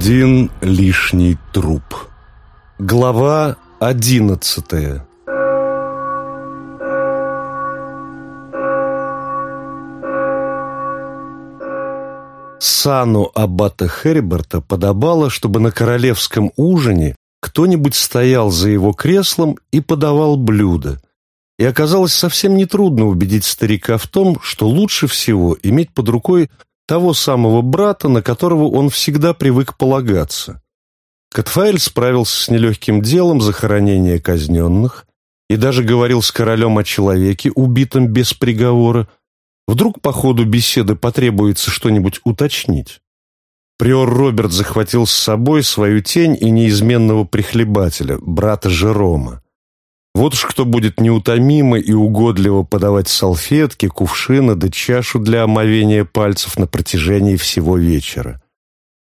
Один лишний труп. Глава одиннадцатая. Сану аббата Хериберта подобало, чтобы на королевском ужине кто-нибудь стоял за его креслом и подавал блюдо. И оказалось совсем нетрудно убедить старика в том, что лучше всего иметь под рукой того самого брата, на которого он всегда привык полагаться. Катфаэль справился с нелегким делом захоронения казненных и даже говорил с королем о человеке, убитом без приговора. Вдруг по ходу беседы потребуется что-нибудь уточнить. Приор Роберт захватил с собой свою тень и неизменного прихлебателя, брата Жерома. Вот уж кто будет неутомимо и угодливо подавать салфетки, кувшины да чашу для омовения пальцев на протяжении всего вечера.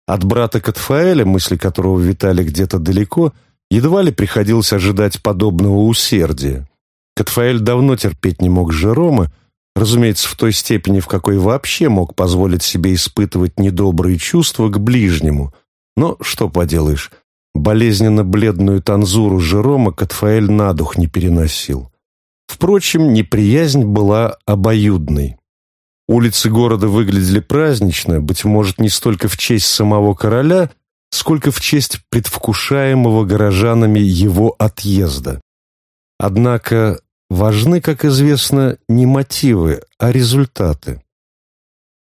От брата Катфаэля, мысли которого витали где-то далеко, едва ли приходилось ожидать подобного усердия. Катфаэль давно терпеть не мог Жерома, разумеется, в той степени, в какой вообще мог позволить себе испытывать недобрые чувства к ближнему. Но что поделаешь, Болезненно бледную танзуру Жерома Катфаэль на дух не переносил. Впрочем, неприязнь была обоюдной. Улицы города выглядели празднично, быть может, не столько в честь самого короля, сколько в честь предвкушаемого горожанами его отъезда. Однако важны, как известно, не мотивы, а результаты.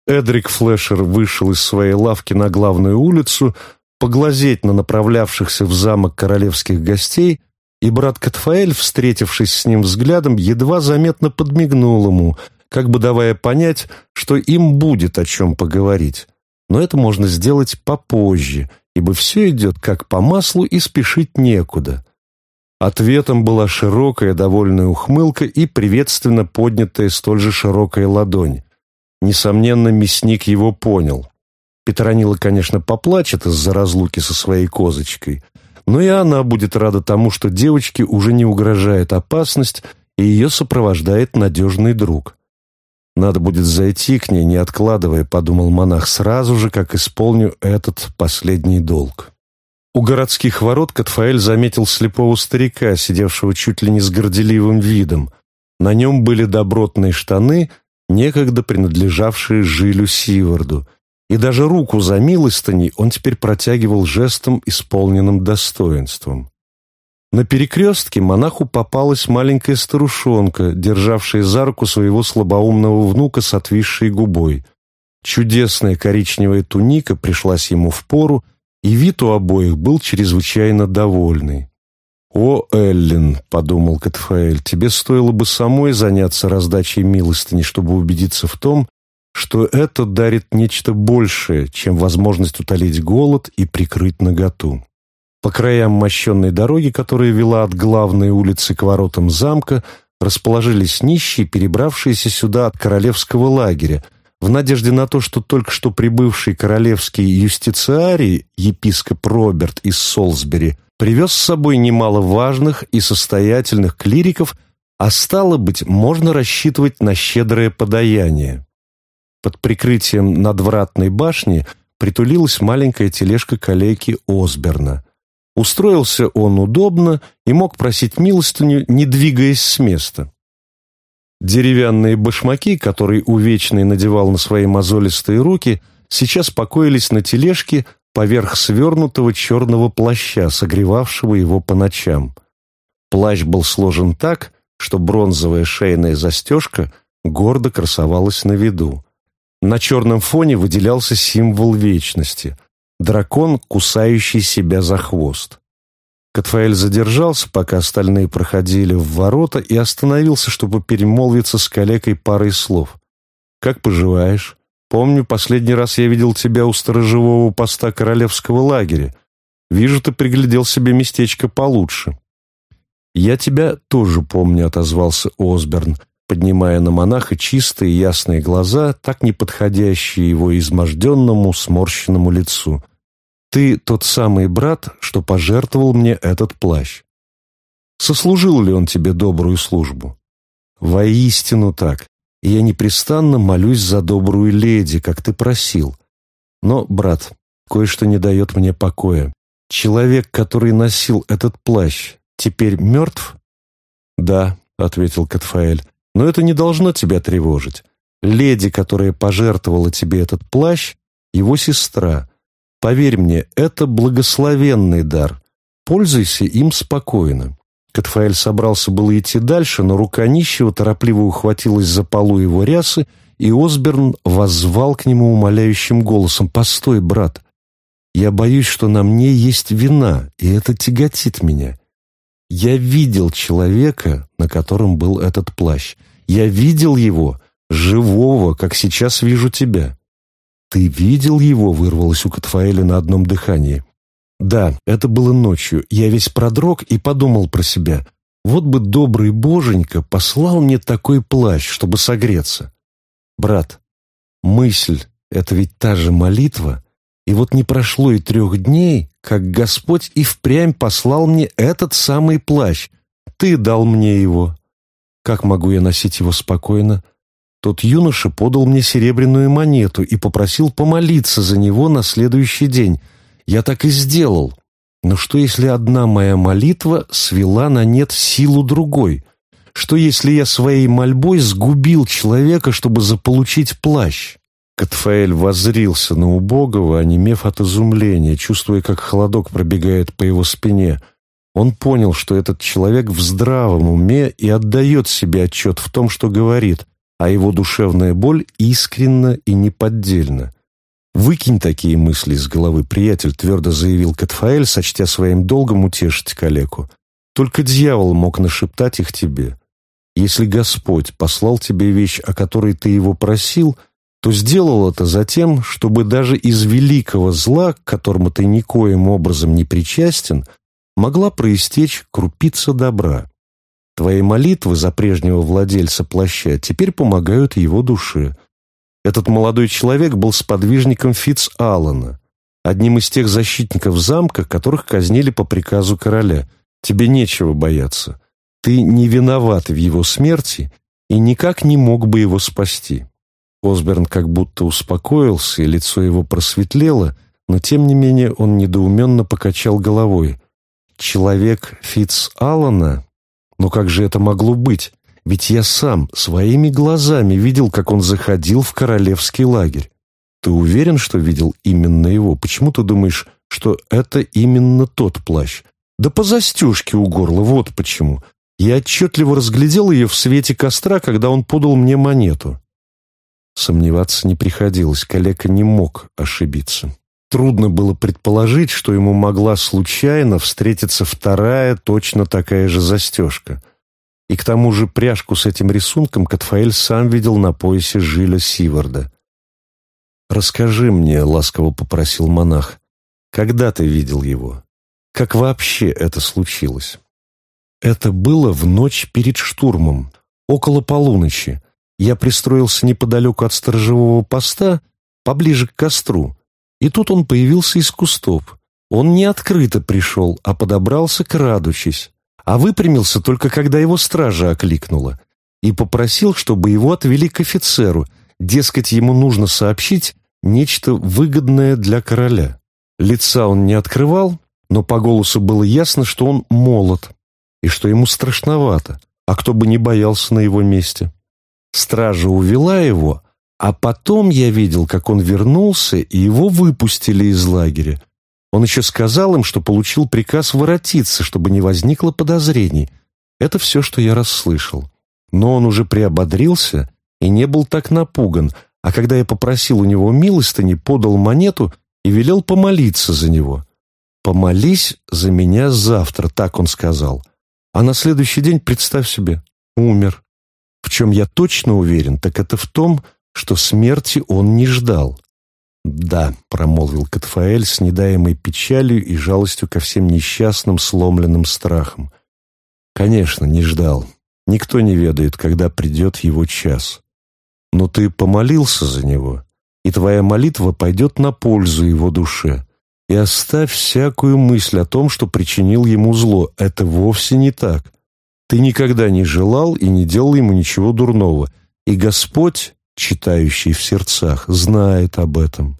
Эдрик Флешер вышел из своей лавки на главную улицу, поглазеть на направлявшихся в замок королевских гостей, и брат Катфаэль, встретившись с ним взглядом, едва заметно подмигнул ему, как бы давая понять, что им будет о чем поговорить. Но это можно сделать попозже, ибо все идет как по маслу и спешить некуда. Ответом была широкая довольная ухмылка и приветственно поднятая столь же широкая ладонь. Несомненно, мясник его понял. Петронила, конечно, поплачет из-за разлуки со своей козочкой, но и она будет рада тому, что девочке уже не угрожает опасность, и ее сопровождает надежный друг. «Надо будет зайти к ней, не откладывая», — подумал монах, «сразу же, как исполню этот последний долг». У городских ворот Катфаэль заметил слепого старика, сидевшего чуть ли не с горделивым видом. На нем были добротные штаны, некогда принадлежавшие Жилю Сиварду — и даже руку за милостыней он теперь протягивал жестом, исполненным достоинством. На перекрестке монаху попалась маленькая старушонка, державшая за руку своего слабоумного внука с отвисшей губой. Чудесная коричневая туника пришлась ему в пору, и вид у обоих был чрезвычайно довольный. «О, Эллен», — подумал Катфаэль, — «тебе стоило бы самой заняться раздачей милостыни, чтобы убедиться в том, что это дарит нечто большее, чем возможность утолить голод и прикрыть наготу. По краям мощенной дороги, которая вела от главной улицы к воротам замка, расположились нищие, перебравшиеся сюда от королевского лагеря, в надежде на то, что только что прибывший королевский юстициарий, епископ Роберт из Солсбери, привез с собой немало важных и состоятельных клириков, а стало быть, можно рассчитывать на щедрое подаяние. Под прикрытием надвратной башни притулилась маленькая тележка калейки Осберна. Устроился он удобно и мог просить милостыню, не двигаясь с места. Деревянные башмаки, которые Увечный надевал на свои мозолистые руки, сейчас покоились на тележке поверх свернутого черного плаща, согревавшего его по ночам. Плащ был сложен так, что бронзовая шейная застежка гордо красовалась на виду. На черном фоне выделялся символ вечности — дракон, кусающий себя за хвост. Катфаэль задержался, пока остальные проходили в ворота, и остановился, чтобы перемолвиться с калекой парой слов. «Как поживаешь? Помню, последний раз я видел тебя у сторожевого поста королевского лагеря. Вижу, ты приглядел себе местечко получше». «Я тебя тоже помню», — отозвался Осберн поднимая на монаха чистые ясные глаза, так не подходящие его изможденному, сморщенному лицу. «Ты тот самый брат, что пожертвовал мне этот плащ. Сослужил ли он тебе добрую службу?» «Воистину так, и я непрестанно молюсь за добрую леди, как ты просил. Но, брат, кое-что не дает мне покоя. Человек, который носил этот плащ, теперь мертв?» «Да», — ответил Катфаэль, — «но это не должно тебя тревожить. Леди, которая пожертвовала тебе этот плащ, его сестра. Поверь мне, это благословенный дар. Пользуйся им спокойно». Катфаэль собрался было идти дальше, но рука нищего торопливо ухватилась за полу его рясы, и Осберн воззвал к нему умоляющим голосом. «Постой, брат, я боюсь, что на мне есть вина, и это тяготит меня. Я видел человека, на котором был этот плащ. Я видел его, живого, как сейчас вижу тебя». «Ты видел его?» — вырвалось у Катфаэля на одном дыхании. «Да, это было ночью. Я весь продрог и подумал про себя. Вот бы добрый боженька послал мне такой плащ, чтобы согреться. Брат, мысль — это ведь та же молитва, и вот не прошло и трех дней, как Господь и впрямь послал мне этот самый плащ. Ты дал мне его. Как могу я носить его спокойно? Тот юноша подал мне серебряную монету и попросил помолиться за него на следующий день. Я так и сделал. Но что, если одна моя молитва свела на нет силу другой? Что, если я своей мольбой сгубил человека, чтобы заполучить плащ? Катфаэль воззрился на убогого, онемев от изумления, чувствуя, как холодок пробегает по его спине. Он понял, что этот человек в здравом уме и отдает себе отчет в том, что говорит, а его душевная боль искренна и неподдельна. «Выкинь такие мысли из головы, приятель», — твердо заявил Катфаэль, сочтя своим долгом утешить калеку. «Только дьявол мог нашептать их тебе. Если Господь послал тебе вещь, о которой ты его просил, то сделал это за тем, чтобы даже из великого зла, к которому ты никоим образом не причастен, могла проистечь крупица добра. Твои молитвы за прежнего владельца плаща теперь помогают его душе. Этот молодой человек был сподвижником Фитц Аллана, одним из тех защитников замка, которых казнили по приказу короля. Тебе нечего бояться. Ты не виноват в его смерти и никак не мог бы его спасти». Осберн как будто успокоился, и лицо его просветлело, но тем не менее он недоуменно покачал головой. «Человек Фитц Аллана? Но как же это могло быть? Ведь я сам своими глазами видел, как он заходил в королевский лагерь. Ты уверен, что видел именно его? Почему ты думаешь, что это именно тот плащ? Да по застежке у горла, вот почему. Я отчетливо разглядел ее в свете костра, когда он подал мне монету. Сомневаться не приходилось, коллега не мог ошибиться. Трудно было предположить, что ему могла случайно встретиться вторая, точно такая же застежка. И к тому же пряжку с этим рисунком Катфаэль сам видел на поясе Жиля Сиварда. «Расскажи мне», — ласково попросил монах, — «когда ты видел его? Как вообще это случилось?» Это было в ночь перед штурмом, около полуночи. Я пристроился неподалеку от сторожевого поста, поближе к костру, и тут он появился из кустов. Он не открыто пришел, а подобрался, крадучись, а выпрямился только когда его стража окликнула, и попросил, чтобы его отвели к офицеру, дескать, ему нужно сообщить нечто выгодное для короля. Лица он не открывал, но по голосу было ясно, что он молод, и что ему страшновато, а кто бы не боялся на его месте. Стража увела его, а потом я видел, как он вернулся, и его выпустили из лагеря. Он еще сказал им, что получил приказ воротиться, чтобы не возникло подозрений. Это все, что я расслышал. Но он уже приободрился и не был так напуган, а когда я попросил у него милостыни, подал монету и велел помолиться за него. «Помолись за меня завтра», — так он сказал. А на следующий день, представь себе, умер. В чем я точно уверен, так это в том, что смерти он не ждал. «Да», — промолвил Катфаэль с недаемой печалью и жалостью ко всем несчастным, сломленным страхом. «Конечно, не ждал. Никто не ведает, когда придет его час. Но ты помолился за него, и твоя молитва пойдет на пользу его душе и оставь всякую мысль о том, что причинил ему зло. Это вовсе не так. Ты никогда не желал и не делал ему ничего дурного. И Господь, читающий в сердцах, знает об этом».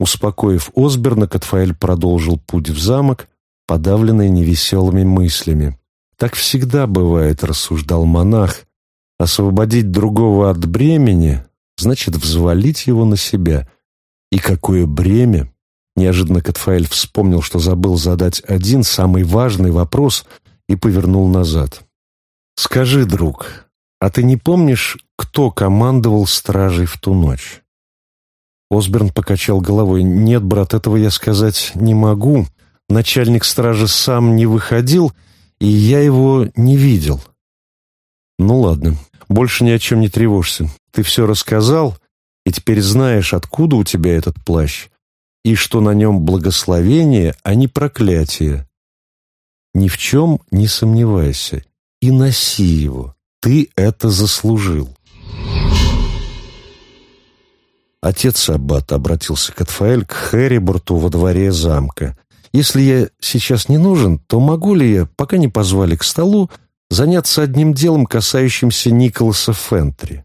Успокоив Осберна, Катфаэль продолжил путь в замок, подавленный невеселыми мыслями. «Так всегда бывает», — рассуждал монах. «Освободить другого от бремени значит взвалить его на себя. И какое бремя!» Неожиданно Катфаэль вспомнил, что забыл задать один самый важный вопрос и повернул назад. «Скажи, друг, а ты не помнишь, кто командовал стражей в ту ночь?» Осберн покачал головой. «Нет, брат, этого я сказать не могу. Начальник стражи сам не выходил, и я его не видел». «Ну ладно, больше ни о чем не тревожься. Ты все рассказал, и теперь знаешь, откуда у тебя этот плащ, и что на нем благословение, а не проклятие. Ни в чем не сомневайся и носи его. Ты это заслужил». Отец Аббат обратился к Атфаэль к Хэриборту во дворе замка. «Если я сейчас не нужен, то могу ли я, пока не позвали к столу, заняться одним делом, касающимся Николаса Фентри?»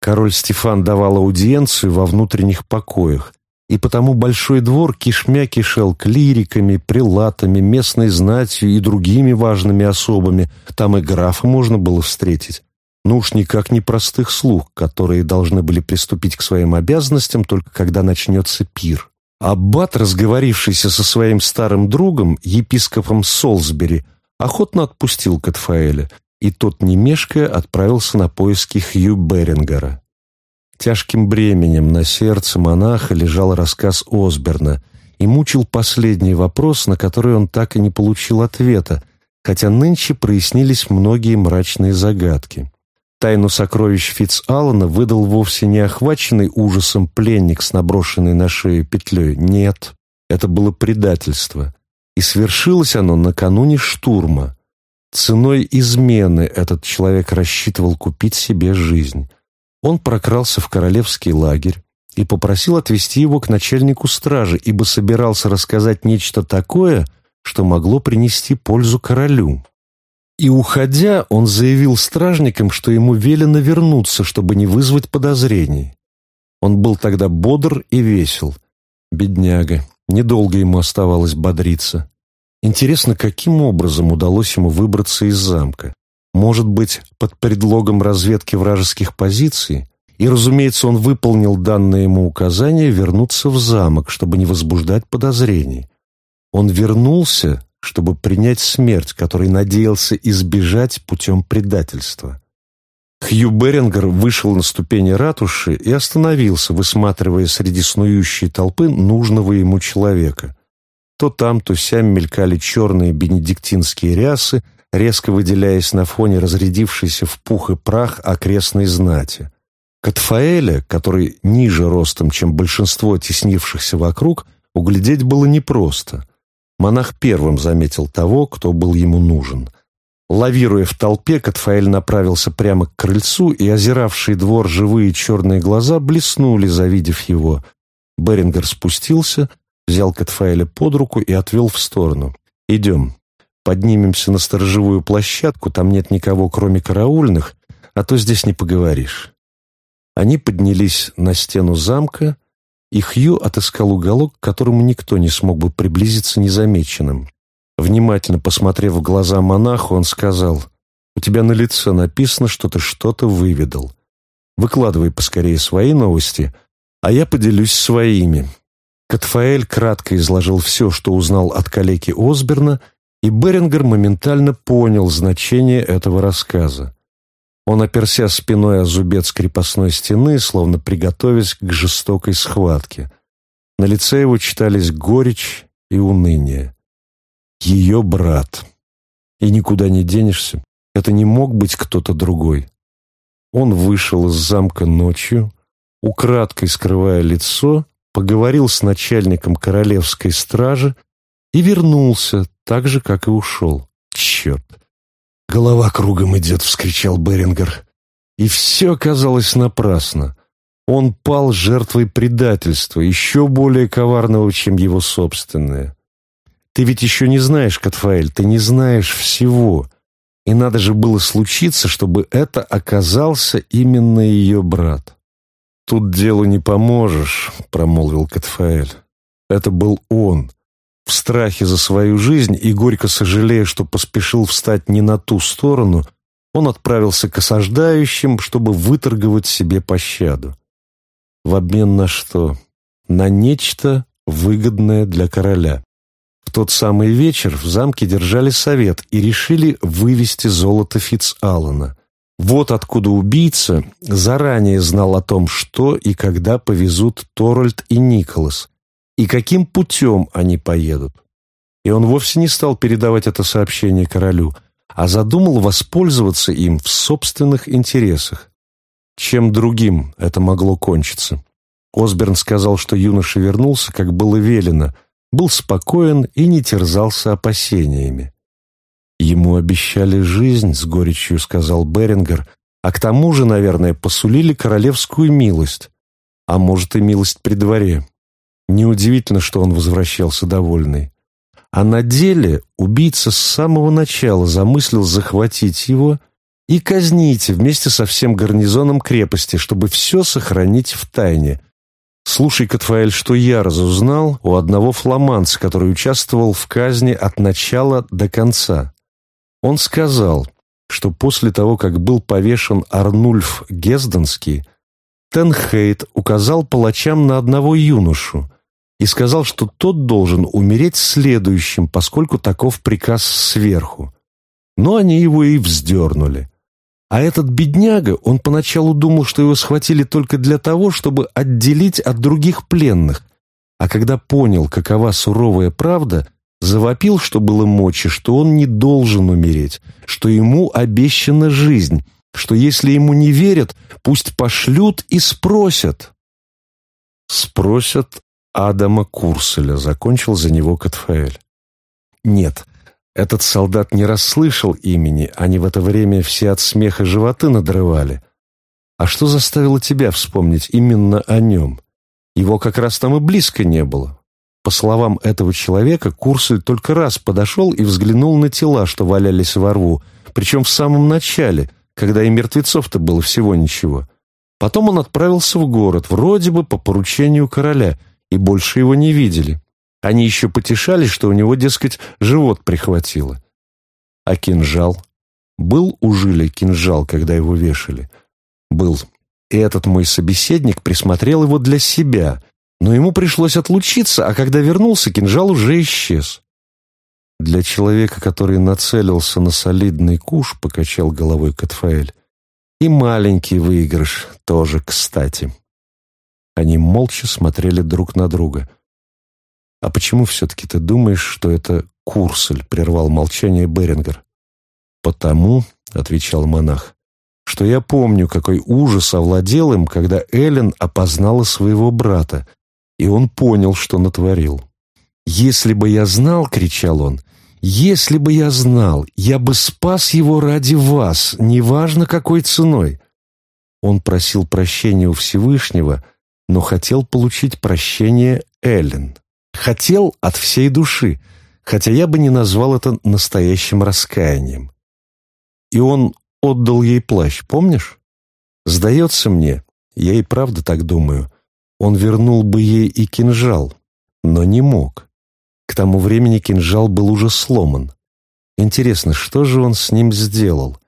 Король Стефан давал аудиенцию во внутренних покоях, и потому большой двор кишмя кишел клириками, прилатами, местной знатью и другими важными особами. Там и графа можно было встретить. Ну уж никак не простых слуг, которые должны были приступить к своим обязанностям только когда начнется пир. Аббат, разговорившийся со своим старым другом, епископом Солсбери, охотно отпустил Катфаэля, и тот, не мешкая, отправился на поиски Хью Берингера. Тяжким бременем на сердце монаха лежал рассказ Осберна и мучил последний вопрос, на который он так и не получил ответа, хотя нынче прояснились многие мрачные загадки. Тайну сокровищ Фитц-Аллана выдал вовсе не охваченный ужасом пленник с наброшенной на шею петлей. Нет, это было предательство. И свершилось оно накануне штурма. Ценой измены этот человек рассчитывал купить себе жизнь. Он прокрался в королевский лагерь и попросил отвезти его к начальнику стражи, ибо собирался рассказать нечто такое, что могло принести пользу королю. И, уходя, он заявил стражникам, что ему велено вернуться, чтобы не вызвать подозрений. Он был тогда бодр и весел. Бедняга. Недолго ему оставалось бодриться. Интересно, каким образом удалось ему выбраться из замка? Может быть, под предлогом разведки вражеских позиций? И, разумеется, он выполнил данное ему указание вернуться в замок, чтобы не возбуждать подозрений. Он вернулся, чтобы принять смерть, которой надеялся избежать путем предательства. Хью Берингер вышел на ступени ратуши и остановился, высматривая среди снующей толпы нужного ему человека. То там, то сям мелькали черные бенедиктинские рясы, резко выделяясь на фоне разрядившейся в пух и прах окрестной знати. Катфаэля, который ниже ростом, чем большинство теснившихся вокруг, углядеть было непросто — Монах первым заметил того, кто был ему нужен. Лавируя в толпе, Катфаэль направился прямо к крыльцу, и озиравшие двор живые черные глаза блеснули, завидев его. Берингер спустился, взял Катфаэля под руку и отвел в сторону. «Идем. Поднимемся на сторожевую площадку, там нет никого, кроме караульных, а то здесь не поговоришь». Они поднялись на стену замка, и Хью отыскал уголок, к которому никто не смог бы приблизиться незамеченным. Внимательно посмотрев в глаза монаху, он сказал, «У тебя на лице написано, что ты что-то выведал. Выкладывай поскорее свои новости, а я поделюсь своими». Катфаэль кратко изложил все, что узнал от калеки Осберна, и Берингер моментально понял значение этого рассказа. Он оперся спиной о зубец крепостной стены, словно приготовясь к жестокой схватке. На лице его читались горечь и уныние. Ее брат. И никуда не денешься. Это не мог быть кто-то другой. Он вышел из замка ночью, украдкой скрывая лицо, поговорил с начальником королевской стражи и вернулся, так же, как и ушел. Черт! «Голова кругом идет!» — вскричал Берингер. И все оказалось напрасно. Он пал жертвой предательства, еще более коварного, чем его собственное. Ты ведь еще не знаешь, Катфаэль, ты не знаешь всего. И надо же было случиться, чтобы это оказался именно ее брат. «Тут делу не поможешь», — промолвил Катфаэль. «Это был он, в страхе за свою жизнь и горько сожалея, что поспешил встать не на ту сторону, он отправился к осаждающим, чтобы выторговать себе пощаду. В обмен на что? На нечто выгодное для короля. В тот самый вечер в замке держали совет и решили вывести золото Фитц-Аллена. Вот откуда убийца заранее знал о том, что и когда повезут Торальд и Николас, и каким путем они поедут. И он вовсе не стал передавать это сообщение королю, а задумал воспользоваться им в собственных интересах. Чем другим это могло кончиться? Осберн сказал, что юноша вернулся, как было велено, был спокоен и не терзался опасениями. Ему обещали жизнь, с горечью сказал Берингер, а к тому же, наверное, посулили королевскую милость, а может и милость при дворе. Неудивительно, что он возвращался довольный. А на деле убийца с самого начала замыслил захватить его и казнить вместе со всем гарнизоном крепости, чтобы все сохранить в тайне. Слушай, Катфаэль, что я разузнал у одного фламанца, который участвовал в казни от начала до конца. Он сказал, что после того, как был повешен Арнульф Гезденский, Тенхейт указал палачам на одного юношу и сказал, что тот должен умереть следующим, поскольку таков приказ сверху. Но они его и вздернули. А этот бедняга, он поначалу думал, что его схватили только для того, чтобы отделить от других пленных, а когда понял, какова суровая правда, завопил, что было мочи, что он не должен умереть, что ему обещана жизнь, что если ему не верят, пусть пошлют и спросят. Спросят Адама Курселя, закончил за него Катфаэль. Нет, этот солдат не расслышал имени, они в это время все от смеха животы надрывали. А что заставило тебя вспомнить именно о нем? Его как раз там и близко не было. По словам этого человека, Курсель только раз подошел и взглянул на тела, что валялись во рву, причем в самом начале, когда и мертвецов-то было всего ничего. Потом он отправился в город, вроде бы по поручению короля, и больше его не видели. Они еще потешались, что у него, дескать, живот прихватило. А кинжал? Был у Жиля кинжал, когда его вешали? Был. И этот мой собеседник присмотрел его для себя — но ему пришлось отлучиться, а когда вернулся, кинжал уже исчез. Для человека, который нацелился на солидный куш, покачал головой Катфаэль, и маленький выигрыш тоже кстати. Они молча смотрели друг на друга. «А почему все-таки ты думаешь, что это Курсель?» — прервал молчание Берингер. «Потому», — отвечал монах, — «что я помню, какой ужас овладел им, когда Эллен опознала своего брата, и он понял, что натворил. «Если бы я знал», — кричал он, — «если бы я знал, я бы спас его ради вас, неважно какой ценой». Он просил прощения у Всевышнего, но хотел получить прощение Эллен. Хотел от всей души, хотя я бы не назвал это настоящим раскаянием. И он отдал ей плащ, помнишь? Сдается мне, я и правда так думаю, он вернул бы ей и кинжал, но не мог. К тому времени кинжал был уже сломан. Интересно, что же он с ним сделал?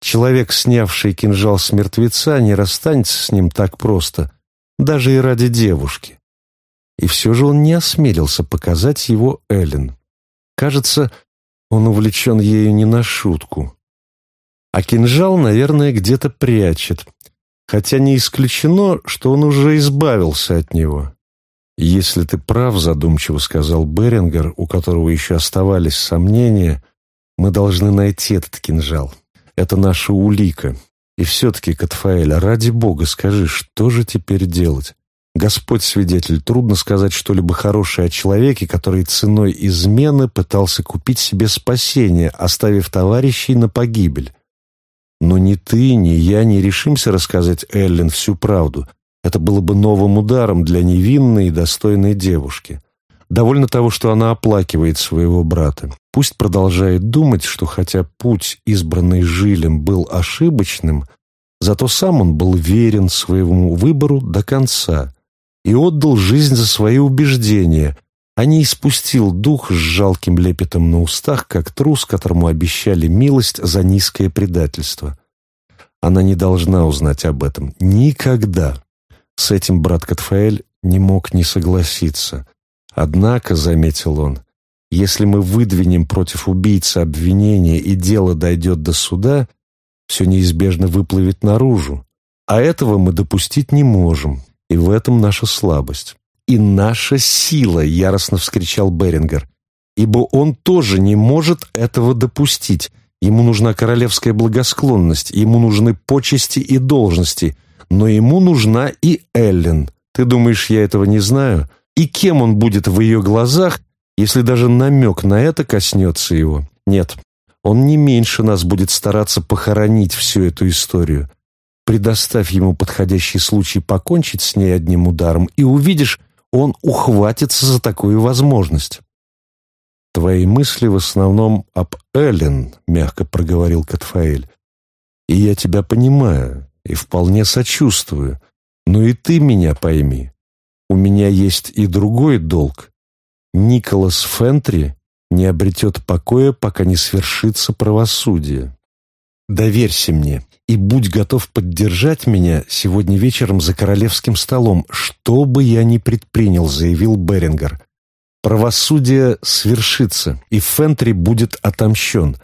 Человек, снявший кинжал с мертвеца, не расстанется с ним так просто, даже и ради девушки. И все же он не осмелился показать его Эллен. Кажется, он увлечен ею не на шутку. А кинжал, наверное, где-то прячет, хотя не исключено, что он уже избавился от него. «Если ты прав», — задумчиво сказал Берингер, у которого еще оставались сомнения, «мы должны найти этот кинжал. Это наша улика. И все-таки, Катфаэль, ради бога, скажи, что же теперь делать? Господь свидетель, трудно сказать что-либо хорошее о человеке, который ценой измены пытался купить себе спасение, оставив товарищей на погибель. Но ни ты, ни я не решимся рассказать Эллен всю правду. Это было бы новым ударом для невинной и достойной девушки. Довольно того, что она оплакивает своего брата. Пусть продолжает думать, что хотя путь, избранный Жилем, был ошибочным, Зато сам он был верен своему выбору до конца и отдал жизнь за свои убеждения, а не испустил дух с жалким лепетом на устах, как трус, которому обещали милость за низкое предательство. Она не должна узнать об этом. Никогда. С этим брат Катфаэль не мог не согласиться. Однако, заметил он, если мы выдвинем против убийцы обвинение и дело дойдет до суда, все неизбежно выплывет наружу. А этого мы допустить не можем, и в этом наша слабость. «И наша сила!» — яростно вскричал Берингер. «Ибо он тоже не может этого допустить. Ему нужна королевская благосклонность, ему нужны почести и должности, но ему нужна и Эллен. Ты думаешь, я этого не знаю? И кем он будет в ее глазах, если даже намек на это коснется его? Нет, он не меньше нас будет стараться похоронить всю эту историю. Предоставь ему подходящий случай покончить с ней одним ударом, и увидишь, он ухватится за такую возможность. «Твои мысли в основном об Эллен», — мягко проговорил Катфаэль. «И я тебя понимаю и вполне сочувствую, но и ты меня пойми. У меня есть и другой долг. Николас Фентри не обретет покоя, пока не свершится правосудие. Доверься мне и будь готов поддержать меня сегодня вечером за королевским столом, что бы я ни предпринял», — заявил Берингер. «Правосудие свершится, и Фентри будет отомщен.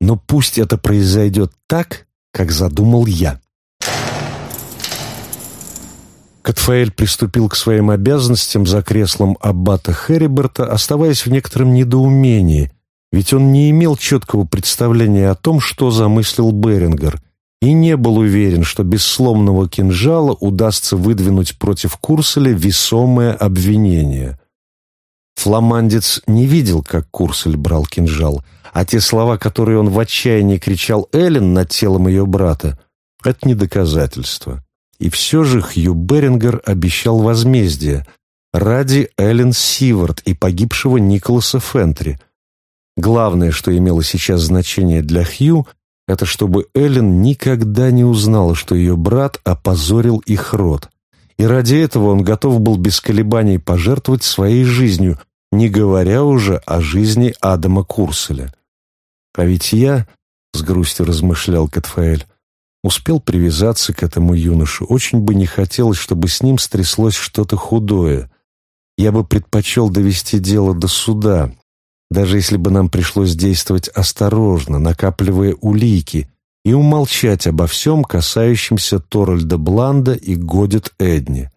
Но пусть это произойдет так, как задумал я». Катфаэль приступил к своим обязанностям за креслом аббата Хериберта, оставаясь в некотором недоумении, ведь он не имел четкого представления о том, что замыслил Берингер, и не был уверен, что без сломанного кинжала удастся выдвинуть против Курселя весомое обвинение. Фламандец не видел, как Курсель брал кинжал, а те слова, которые он в отчаянии кричал Эллен над телом ее брата, это не доказательство. И все же Хью Берингер обещал возмездие ради Эллен Сивард и погибшего Николаса Фентри. Главное, что имело сейчас значение для Хью, это чтобы Эллен никогда не узнала, что ее брат опозорил их род. И ради этого он готов был без колебаний пожертвовать своей жизнью, не говоря уже о жизни Адама Курселя. А ведь я, — с грустью размышлял Катфаэль, Успел привязаться к этому юноше. Очень бы не хотелось, чтобы с ним стряслось что-то худое. Я бы предпочел довести дело до суда, даже если бы нам пришлось действовать осторожно, накапливая улики, и умолчать обо всем, касающемся Торальда Бланда и Годит Эдни.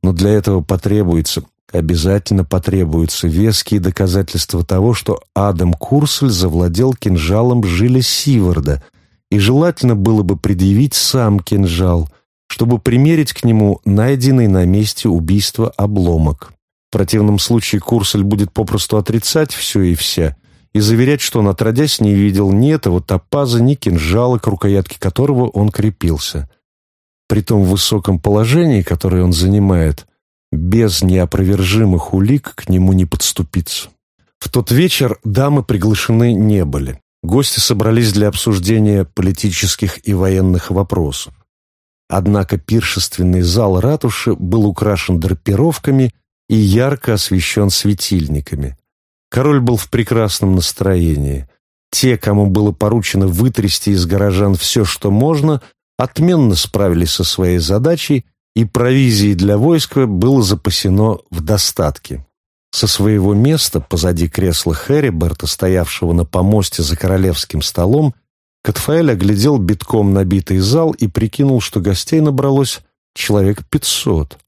Но для этого потребуется, обязательно потребуются веские доказательства того, что Адам Курсель завладел кинжалом Жиля Сиварда, и желательно было бы предъявить сам кинжал, чтобы примерить к нему найденный на месте убийства обломок. В противном случае Курсель будет попросту отрицать все и вся и заверять, что он отродясь не видел ни этого топаза, ни кинжала, к рукоятке которого он крепился. При том высоком положении, которое он занимает, без неопровержимых улик к нему не подступиться. В тот вечер дамы приглашены не были. Гости собрались для обсуждения политических и военных вопросов. Однако пиршественный зал ратуши был украшен драпировками и ярко освещен светильниками. Король был в прекрасном настроении. Те, кому было поручено вытрясти из горожан все, что можно, отменно справились со своей задачей, и провизии для войска было запасено в достатке. Со своего места, позади кресла Хэриберта, стоявшего на помосте за королевским столом, Катфаэль оглядел битком набитый зал и прикинул, что гостей набралось человек пятьсот.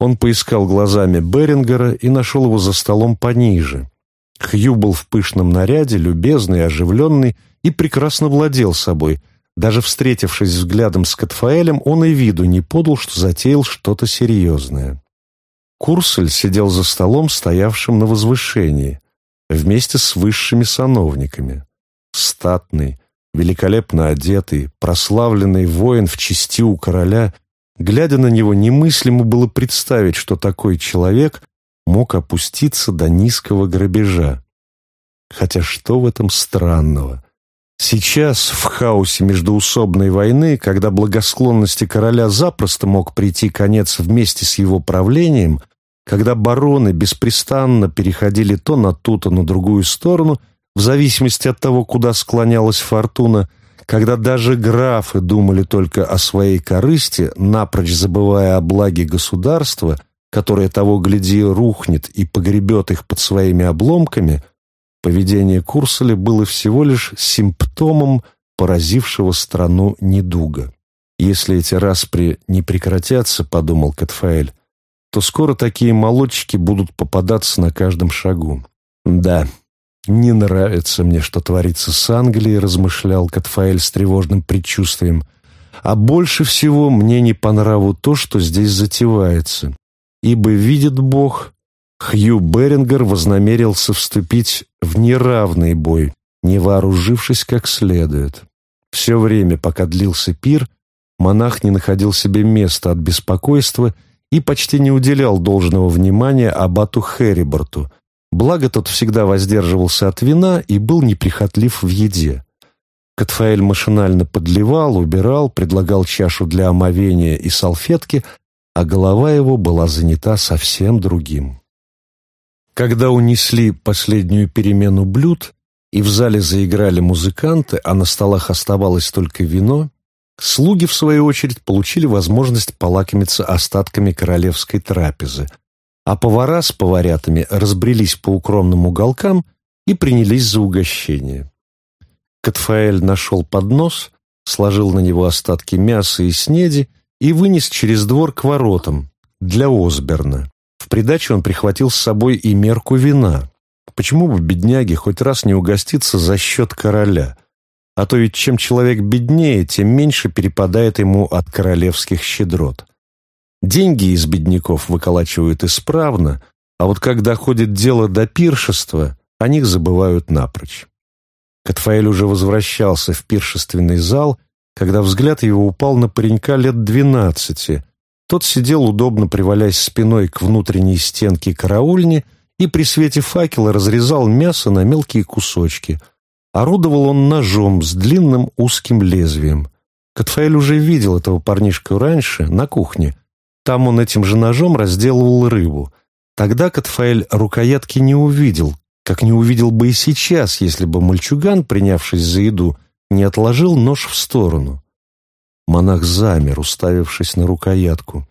Он поискал глазами Берингера и нашел его за столом пониже. Хью был в пышном наряде, любезный, оживленный и прекрасно владел собой. Даже встретившись взглядом с Катфаэлем, он и виду не подал, что затеял что-то серьезное. Курсель сидел за столом, стоявшим на возвышении, вместе с высшими сановниками. Статный, великолепно одетый, прославленный воин в чести у короля, глядя на него, немыслимо было представить, что такой человек мог опуститься до низкого грабежа. Хотя что в этом странного? Сейчас, в хаосе междуусобной войны, когда благосклонности короля запросто мог прийти конец вместе с его правлением, когда бароны беспрестанно переходили то на ту, то на другую сторону, в зависимости от того, куда склонялась фортуна, когда даже графы думали только о своей корысти, напрочь забывая о благе государства, которое того гляди рухнет и погребет их под своими обломками – Поведение Курсаля было всего лишь симптомом поразившего страну недуга. «Если эти распри не прекратятся, — подумал Катфаэль, — то скоро такие молодчики будут попадаться на каждом шагу. Да, не нравится мне, что творится с Англией, — размышлял Катфаэль с тревожным предчувствием, а больше всего мне не по нраву то, что здесь затевается. Ибо видит Бог, Хью Берингер вознамерился вступить в неравный бой, не вооружившись как следует. Все время, пока длился пир, монах не находил себе места от беспокойства и почти не уделял должного внимания абату Хериборту, благо тот всегда воздерживался от вина и был неприхотлив в еде. Катфаэль машинально подливал, убирал, предлагал чашу для омовения и салфетки, а голова его была занята совсем другим. Когда унесли последнюю перемену блюд, и в зале заиграли музыканты, а на столах оставалось только вино, слуги, в свою очередь, получили возможность полакомиться остатками королевской трапезы, а повара с поварятами разбрелись по укромным уголкам и принялись за угощение. Катфаэль нашел поднос, сложил на него остатки мяса и снеди и вынес через двор к воротам для Осберна. В придачу он прихватил с собой и мерку вина. Почему бы бедняге хоть раз не угоститься за счет короля? А то ведь чем человек беднее, тем меньше перепадает ему от королевских щедрот. Деньги из бедняков выколачивают исправно, а вот когда доходит дело до пиршества, о них забывают напрочь. Катфаэль уже возвращался в пиршественный зал, когда взгляд его упал на паренька лет двенадцати, тот сидел, удобно привалясь спиной к внутренней стенке караульни и при свете факела разрезал мясо на мелкие кусочки. Орудовал он ножом с длинным узким лезвием. Катфаэль уже видел этого парнишку раньше, на кухне. Там он этим же ножом разделывал рыбу. Тогда Катфаэль рукоятки не увидел, как не увидел бы и сейчас, если бы мальчуган, принявшись за еду, не отложил нож в сторону. Монах замер, уставившись на рукоятку.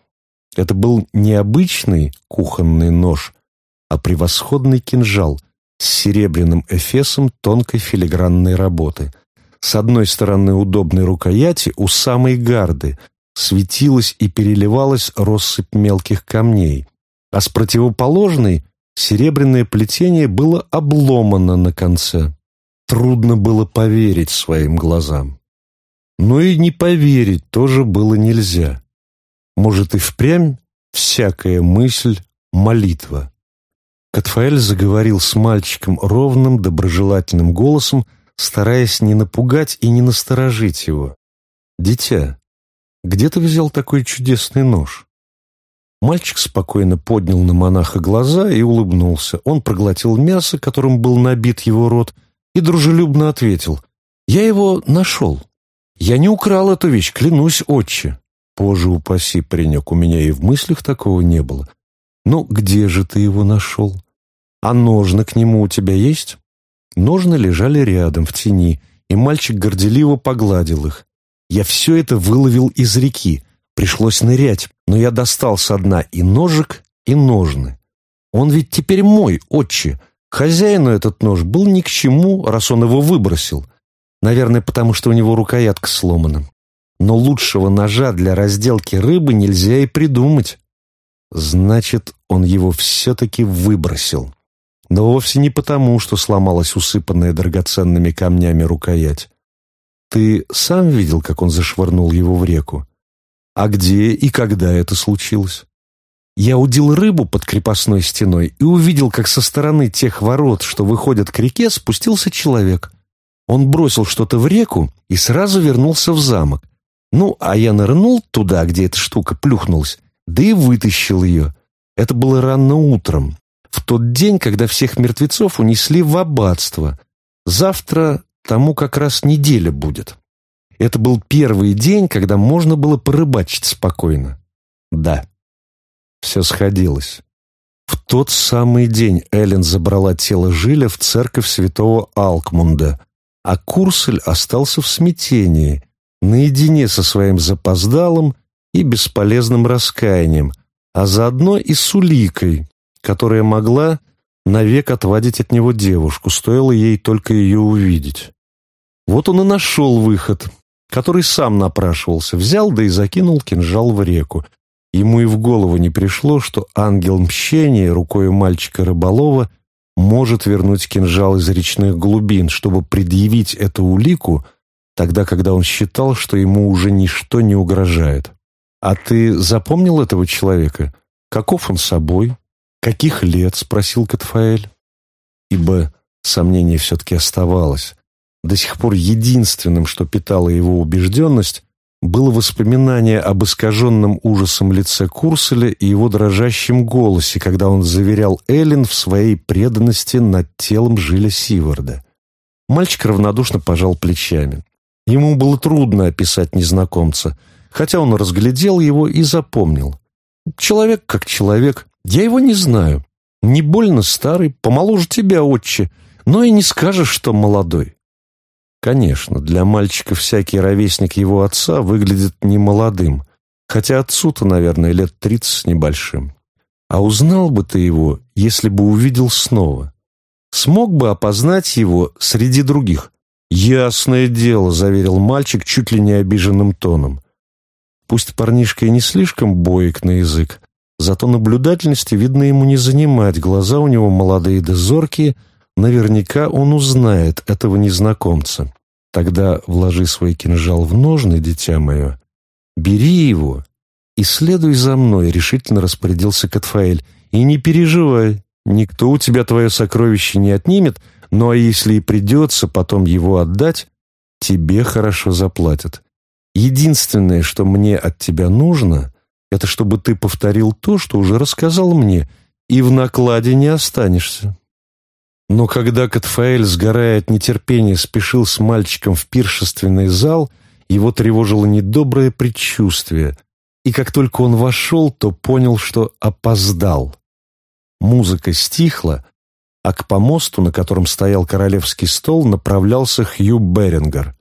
Это был необычный кухонный нож, а превосходный кинжал с серебряным эфесом тонкой филигранной работы. С одной стороны удобной рукояти у самой гарды светилась и переливалась россыпь мелких камней, а с противоположной серебряное плетение было обломано на конце. Трудно было поверить своим глазам. Но и не поверить тоже было нельзя. Может, и впрямь всякая мысль — молитва. Катфаэль заговорил с мальчиком ровным, доброжелательным голосом, стараясь не напугать и не насторожить его. «Дитя, где ты взял такой чудесный нож?» Мальчик спокойно поднял на монаха глаза и улыбнулся. Он проглотил мясо, которым был набит его рот, и дружелюбно ответил. «Я его нашел. Я не украл эту вещь, клянусь, отче. Позже упаси, паренек, у меня и в мыслях такого не было. Ну, где же ты его нашел? А ножны к нему у тебя есть? Ножны лежали рядом, в тени, и мальчик горделиво погладил их. Я все это выловил из реки. Пришлось нырять, но я достал со дна и ножик, и ножны. Он ведь теперь мой, отче. Хозяину этот нож был ни к чему, раз он его выбросил. Наверное, потому что у него рукоятка сломана. Но лучшего ножа для разделки рыбы нельзя и придумать. Значит, он его все-таки выбросил. Но вовсе не потому, что сломалась усыпанная драгоценными камнями рукоять. Ты сам видел, как он зашвырнул его в реку? А где и когда это случилось? Я удил рыбу под крепостной стеной и увидел, как со стороны тех ворот, что выходят к реке, спустился человек. Он бросил что-то в реку и сразу вернулся в замок. Ну, а я нырнул туда, где эта штука плюхнулась, да и вытащил ее. Это было рано утром, в тот день, когда всех мертвецов унесли в аббатство. Завтра тому как раз неделя будет. Это был первый день, когда можно было порыбачить спокойно. Да, все сходилось. В тот самый день Эллен забрала тело Жиля в церковь святого Алкмунда, а Курсель остался в смятении, наедине со своим запоздалым и бесполезным раскаянием, а заодно и с уликой, которая могла навек отвадить от него девушку, стоило ей только ее увидеть. Вот он и нашел выход, который сам напрашивался, взял да и закинул кинжал в реку. Ему и в голову не пришло, что ангел мщения рукой мальчика-рыболова может вернуть кинжал из речных глубин, чтобы предъявить эту улику, тогда, когда он считал, что ему уже ничто не угрожает. «А ты запомнил этого человека? Каков он собой? Каких лет?» — спросил Катфаэль. Ибо сомнение все-таки оставалось. До сих пор единственным, что питало его убежденность, было воспоминание об искаженном ужасом лице Курселя и его дрожащем голосе, когда он заверял Эллен в своей преданности над телом Жиля Сиварда. Мальчик равнодушно пожал плечами. Ему было трудно описать незнакомца, хотя он разглядел его и запомнил. Человек как человек, я его не знаю. Не больно старый, помоложе тебя, отче, но и не скажешь, что молодой. Конечно, для мальчика всякий ровесник его отца выглядит немолодым, хотя отцу-то, наверное, лет тридцать с небольшим. А узнал бы ты его, если бы увидел снова. Смог бы опознать его среди других. «Ясное дело», — заверил мальчик чуть ли не обиженным тоном. Пусть парнишка и не слишком боек на язык, зато наблюдательности, видно, ему не занимать, глаза у него молодые да зоркие — Наверняка он узнает этого незнакомца. Тогда вложи свой кинжал в ножны, дитя мое. Бери его и следуй за мной, решительно распорядился Катфаэль. И не переживай, никто у тебя твое сокровище не отнимет, но если и придется потом его отдать, тебе хорошо заплатят. Единственное, что мне от тебя нужно, это чтобы ты повторил то, что уже рассказал мне, и в накладе не останешься. Но когда Катфаэль, сгорая от нетерпения, спешил с мальчиком в пиршественный зал, его тревожило недоброе предчувствие, и как только он вошел, то понял, что опоздал. Музыка стихла, а к помосту, на котором стоял королевский стол, направлялся Хью Берингер.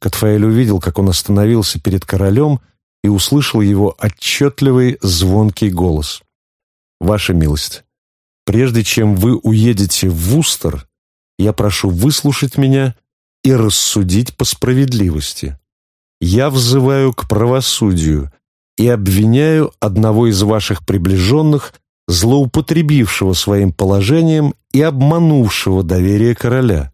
Катфаэль увидел, как он остановился перед королем и услышал его отчетливый звонкий голос. «Ваша милость, Прежде чем вы уедете в Вустер, я прошу выслушать меня и рассудить по справедливости. Я взываю к правосудию и обвиняю одного из ваших приближенных, злоупотребившего своим положением и обманувшего доверие короля.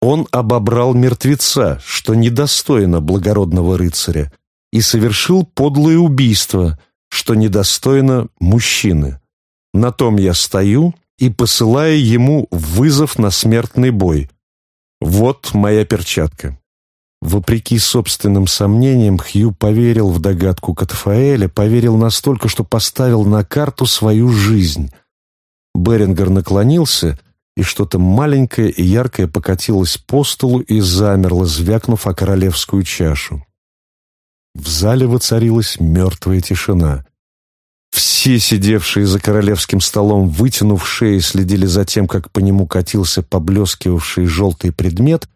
Он обобрал мертвеца, что недостойно благородного рыцаря, и совершил подлое убийство, что недостойно мужчины. На том я стою и посылаю ему вызов на смертный бой. Вот моя перчатка. Вопреки собственным сомнениям, Хью поверил в догадку Катфаэля, поверил настолько, что поставил на карту свою жизнь. Берингер наклонился, и что-то маленькое и яркое покатилось по столу и замерло, звякнув о королевскую чашу. В зале воцарилась мертвая тишина. Все сидевшие за королевским столом, вытянув шеи, следили за тем, как по нему катился поблескивавший желтый предмет,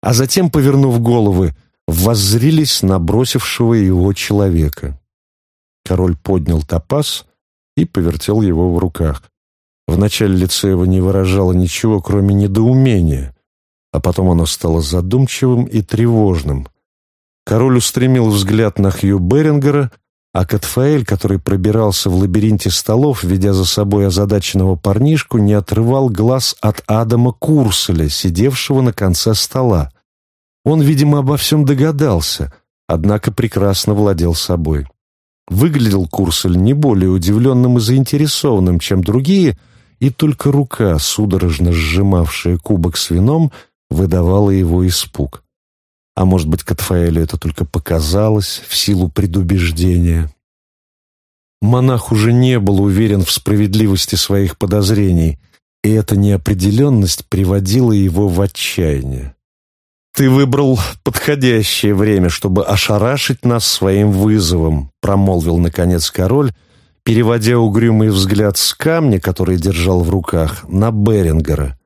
а затем, повернув головы, воззрились на бросившего его человека. Король поднял топаз и повертел его в руках. Вначале лицо его не выражало ничего, кроме недоумения, а потом оно стало задумчивым и тревожным. Король устремил взгляд на Хью Берингера — а Катфаэль, который пробирался в лабиринте столов, ведя за собой озадаченного парнишку, не отрывал глаз от Адама Курселя, сидевшего на конце стола. Он, видимо, обо всем догадался, однако прекрасно владел собой. Выглядел Курсель не более удивленным и заинтересованным, чем другие, и только рука, судорожно сжимавшая кубок с вином, выдавала его испуг. А может быть, Катфаэлю это только показалось в силу предубеждения. Монах уже не был уверен в справедливости своих подозрений, и эта неопределенность приводила его в отчаяние. «Ты выбрал подходящее время, чтобы ошарашить нас своим вызовом», промолвил, наконец, король, переводя угрюмый взгляд с камня, который держал в руках, на Берингера.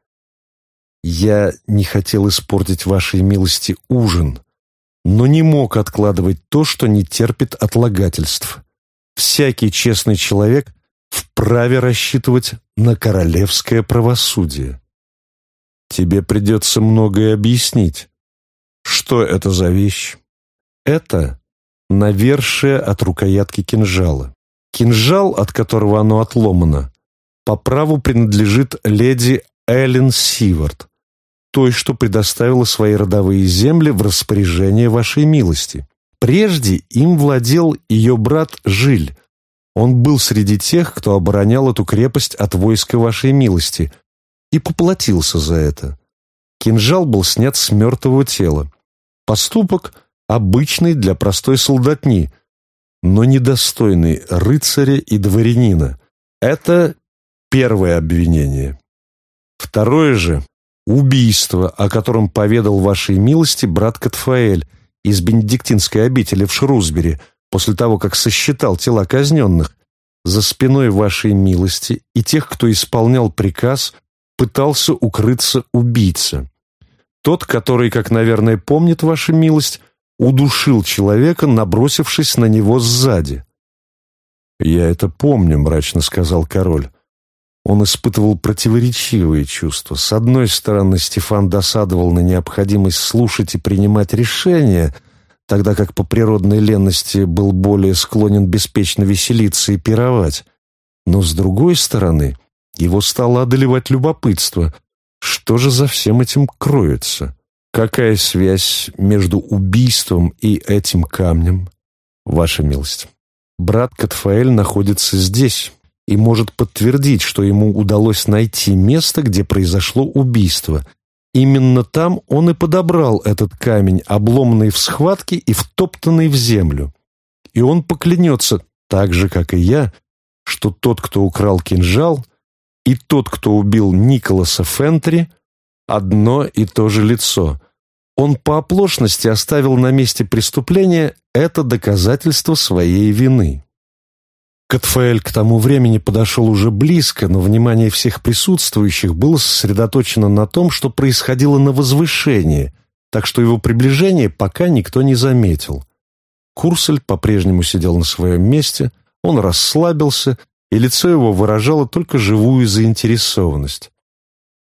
«Я не хотел испортить вашей милости ужин, но не мог откладывать то, что не терпит отлагательств. Всякий честный человек вправе рассчитывать на королевское правосудие. Тебе придется многое объяснить. Что это за вещь? Это навершие от рукоятки кинжала. Кинжал, от которого оно отломано, по праву принадлежит леди Эллен Сивард, той, что предоставила свои родовые земли в распоряжение вашей милости. Прежде им владел ее брат Жиль. Он был среди тех, кто оборонял эту крепость от войска вашей милости, и поплатился за это. Кинжал был снят с мертвого тела. Поступок обычный для простой солдатни, но недостойный рыцаря и дворянина. Это первое обвинение. Второе же – убийство, о котором поведал вашей милости брат Катфаэль из бенедиктинской обители в Шрусбери после того, как сосчитал тела казненных. За спиной вашей милости и тех, кто исполнял приказ, пытался укрыться убийца. Тот, который, как, наверное, помнит ваша милость, удушил человека, набросившись на него сзади. «Я это помню», — мрачно сказал король. Он испытывал противоречивые чувства. С одной стороны, Стефан досадовал на необходимость слушать и принимать решения, тогда как по природной ленности был более склонен беспечно веселиться и пировать. Но с другой стороны, его стало одолевать любопытство. Что же за всем этим кроется? Какая связь между убийством и этим камнем? Ваша милость. Брат Катфаэль находится здесь и может подтвердить, что ему удалось найти место, где произошло убийство. Именно там он и подобрал этот камень, обломанный в схватке и втоптанный в землю. И он поклянется, так же, как и я, что тот, кто украл кинжал, и тот, кто убил Николаса Фентри, одно и то же лицо. Он по оплошности оставил на месте преступления это доказательство своей вины. Катфаэль к тому времени подошел уже близко, но внимание всех присутствующих было сосредоточено на том, что происходило на возвышении, так что его приближение пока никто не заметил. Курсель по-прежнему сидел на своем месте, он расслабился и лицо его выражало только живую заинтересованность.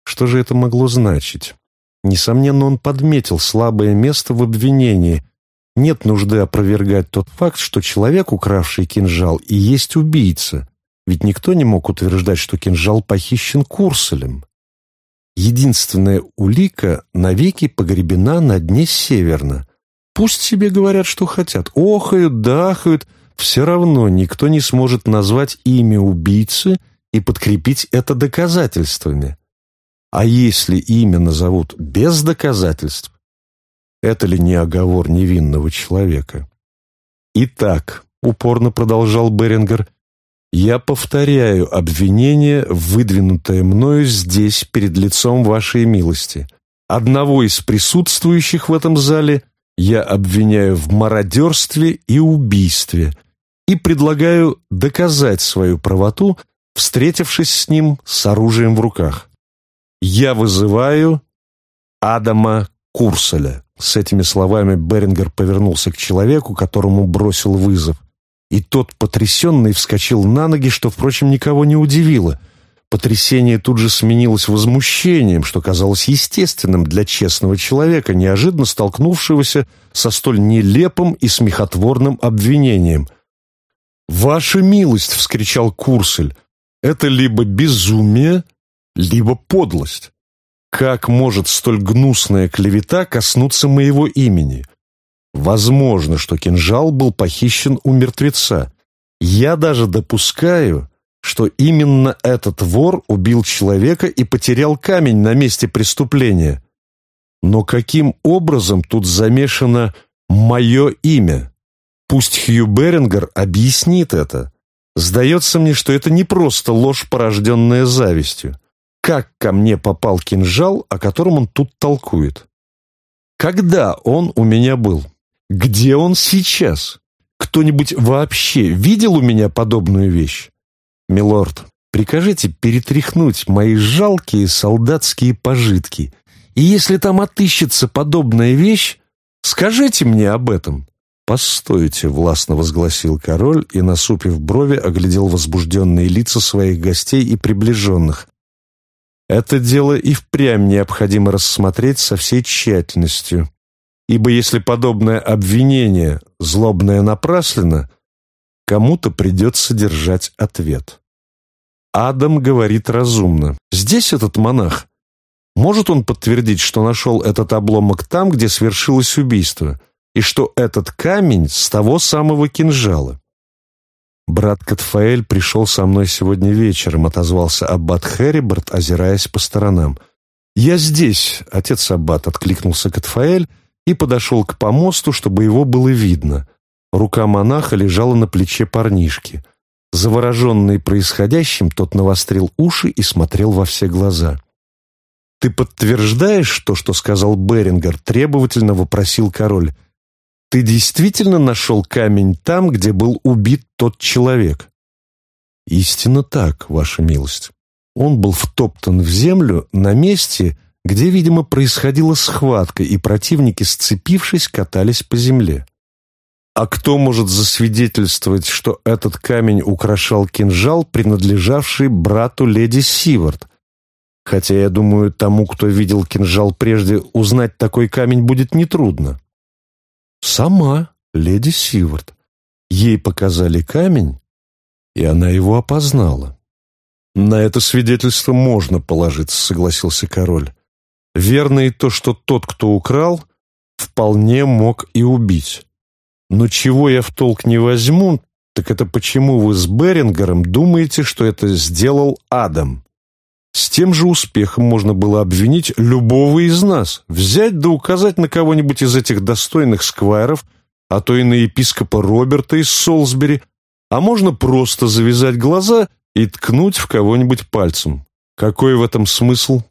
Что же это могло значить? Несомненно, он подметил слабое место в обвинении. Нет нужды опровергать тот факт, что человек, укравший кинжал, и есть убийца, ведь никто не мог утверждать, что кинжал похищен Курселем. Единственная улика навеки погребена на дне северно. Пусть себе говорят, что хотят, охают, дахают, все равно никто не сможет назвать имя убийцы и подкрепить это доказательствами. А если имя назовут без доказательств, это ли не оговор невинного человека? Итак, упорно продолжал Берингер, я повторяю обвинение, выдвинутое мною здесь, перед лицом вашей милости. Одного из присутствующих в этом зале я обвиняю в мародерстве и убийстве – и предлагаю доказать свою правоту, встретившись с ним с оружием в руках. Я вызываю Адама Курселя. С этими словами Берингер повернулся к человеку, которому бросил вызов. И тот, потрясенный, вскочил на ноги, что, впрочем, никого не удивило. Потрясение тут же сменилось возмущением, что казалось естественным для честного человека, неожиданно столкнувшегося со столь нелепым и смехотворным обвинением – «Ваша милость!» — вскричал Курсель. «Это либо безумие, либо подлость. Как может столь гнусная клевета коснуться моего имени? Возможно, что кинжал был похищен у мертвеца. Я даже допускаю, что именно этот вор убил человека и потерял камень на месте преступления. Но каким образом тут замешано мое имя? Пусть Хью Берингер объяснит это. Сдается мне, что это не просто ложь, порожденная завистью. Как ко мне попал кинжал, о котором он тут толкует? Когда он у меня был? Где он сейчас? Кто-нибудь вообще видел у меня подобную вещь? Милорд, прикажите перетряхнуть мои жалкие солдатские пожитки. И если там отыщется подобная вещь, скажите мне об этом. «Постойте», — властно возгласил король и, насупив брови, оглядел возбужденные лица своих гостей и приближенных. «Это дело и впрямь необходимо рассмотреть со всей тщательностью, ибо если подобное обвинение злобное напраслено, кому-то придется держать ответ». Адам говорит разумно. «Здесь этот монах. Может он подтвердить, что нашел этот обломок там, где свершилось убийство?» и что этот камень с того самого кинжала. «Брат Катфаэль пришел со мной сегодня вечером», — отозвался аббат Хэриберт, озираясь по сторонам. «Я здесь», — отец аббат откликнулся Катфаэль и подошел к помосту, чтобы его было видно. Рука монаха лежала на плече парнишки. Завороженный происходящим, тот навострил уши и смотрел во все глаза. «Ты подтверждаешь то, что сказал Берингер?» — требовательно вопросил король. Ты действительно нашел камень там, где был убит тот человек? Истинно так, ваша милость. Он был втоптан в землю на месте, где, видимо, происходила схватка, и противники, сцепившись, катались по земле. А кто может засвидетельствовать, что этот камень украшал кинжал, принадлежавший брату леди Сивард? Хотя, я думаю, тому, кто видел кинжал прежде, узнать такой камень будет нетрудно. Сама леди Сивард. Ей показали камень, и она его опознала. «На это свидетельство можно положиться», — согласился король. «Верно и то, что тот, кто украл, вполне мог и убить. Но чего я в толк не возьму, так это почему вы с Берингером думаете, что это сделал Адам? С тем же успехом можно было обвинить любого из нас, взять да указать на кого-нибудь из этих достойных сквайров, а то и на епископа Роберта из Солсбери, а можно просто завязать глаза и ткнуть в кого-нибудь пальцем. Какой в этом смысл?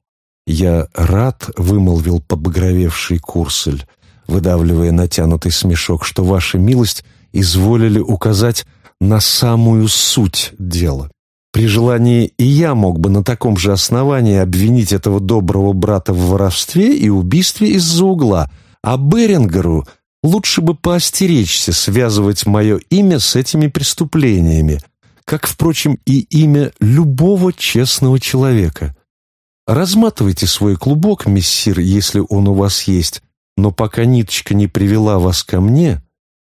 Я рад, вымолвил побагровевший Курсель, выдавливая натянутый смешок, что ваша милость изволили указать на самую суть дела. При желании и я мог бы на таком же основании обвинить этого доброго брата в воровстве и убийстве из-за угла, а Берингеру лучше бы поостеречься связывать мое имя с этими преступлениями, как, впрочем, и имя любого честного человека. Разматывайте свой клубок, мессир, если он у вас есть, но пока ниточка не привела вас ко мне,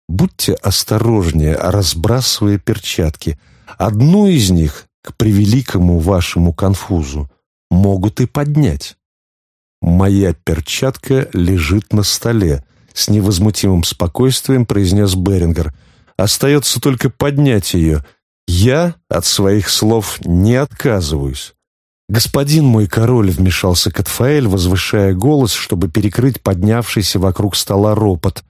будьте осторожнее, разбрасывая перчатки. Одну из них к превеликому вашему конфузу, могут и поднять. «Моя перчатка лежит на столе», — с невозмутимым спокойствием произнес Берингер. «Остается только поднять ее. Я от своих слов не отказываюсь». «Господин мой король», — вмешался Катфаэль, возвышая голос, чтобы перекрыть поднявшийся вокруг стола ропот.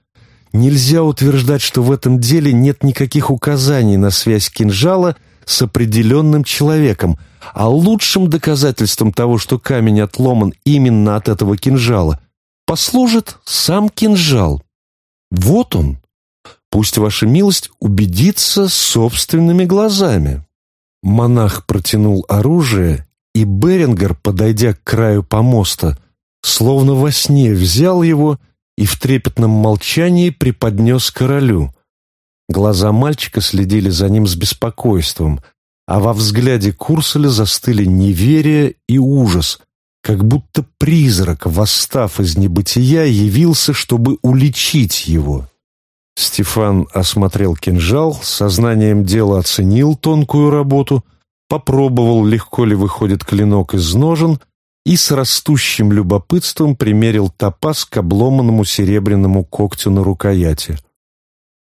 «Нельзя утверждать, что в этом деле нет никаких указаний на связь кинжала с определенным человеком, а лучшим доказательством того, что камень отломан именно от этого кинжала, послужит сам кинжал. Вот он. Пусть ваша милость убедится собственными глазами. Монах протянул оружие, и Берингер, подойдя к краю помоста, словно во сне взял его и в трепетном молчании преподнес королю. Глаза мальчика следили за ним с беспокойством, а во взгляде Курселя застыли неверие и ужас, как будто призрак, восстав из небытия, явился, чтобы уличить его. Стефан осмотрел кинжал, сознанием дела оценил тонкую работу, попробовал, легко ли выходит клинок из ножен, и с растущим любопытством примерил топаз к обломанному серебряному когтю на рукояти.